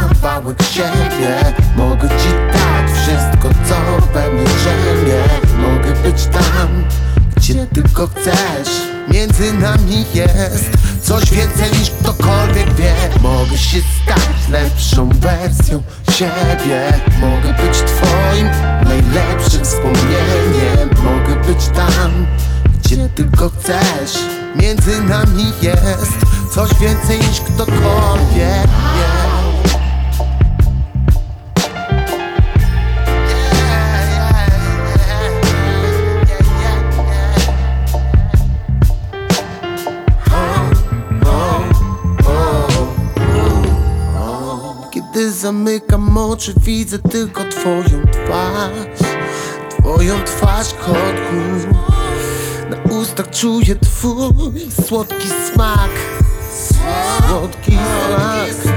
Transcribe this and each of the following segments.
kawałek siebie Mogę ci dać wszystko, co we mnie drzemie. Mogę być tam, gdzie tylko chcesz. Między nami jest coś więcej niż ktokolwiek wie. Mogę się stać lepszą wersją siebie. Mogę być twoim najlepszym wspomnieniem. Mogę być tam, gdzie tylko chcesz. Między nami jest coś więcej niż ktokolwiek wie zamykam oczy, widzę tylko Twoją twarz. Twoją twarz kotku. Na ustach czuję Twój słodki smak. Słodki smak.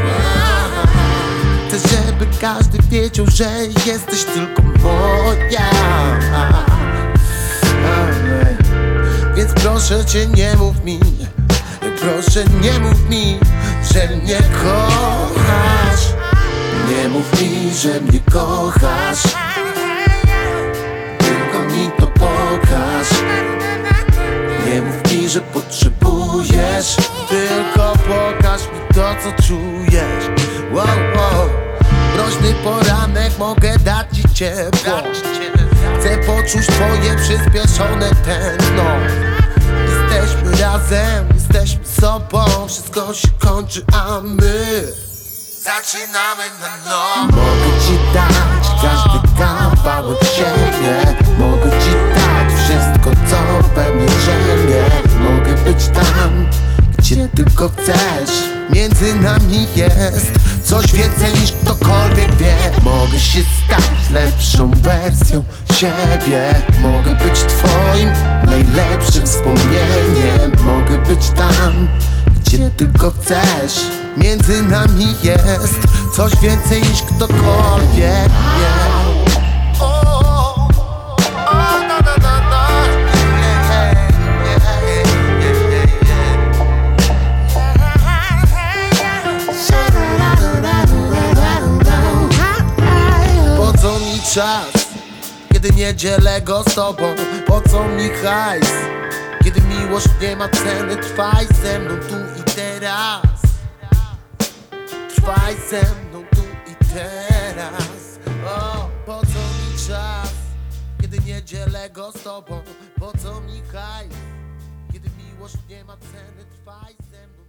Chcę, żeby każdy wiedział, że jesteś tylko moja. Więc proszę Cię nie mów mi Proszę nie mów mi, że mnie kochasz Nie mów mi, że mnie kochasz. Tylko mi to pokaż. Nie mów mi, że potrzebujesz. Tylko pokaż mi to, co czujesz. Wow, wow. Mroźny poranek, mogę dać ci ciepło. Chcę poczuć twoje przyspieszone tętno. Jesteśmy razem, jesteśmy sobą. Wszystko się kończy, a my Zaczynamy na nowo. Mogę ci dać każdy kawałek siebie. Mogę ci dać wszystko, co we mnie drzemie Mogę być tam, gdzie tylko chcesz. Między nami jest coś więcej niż ktokolwiek wie. Mogę się stać lepszą wersją siebie. Mogę być twoim najlepszym wspomnieniem. Mogę być tam, gdzie tylko chcesz Między nami jest coś więcej niż ktokolwiek wie czas, kiedy nie dzielę go z tobą? Po co mi hajs, kiedy miłość nie ma ceny? Trwaj ze mną tu i teraz Trwaj ze mną tu i teraz o, Po co mi czas, kiedy nie dzielę go z tobą? Po co mi hajs, kiedy miłość nie ma ceny? Trwaj ze mną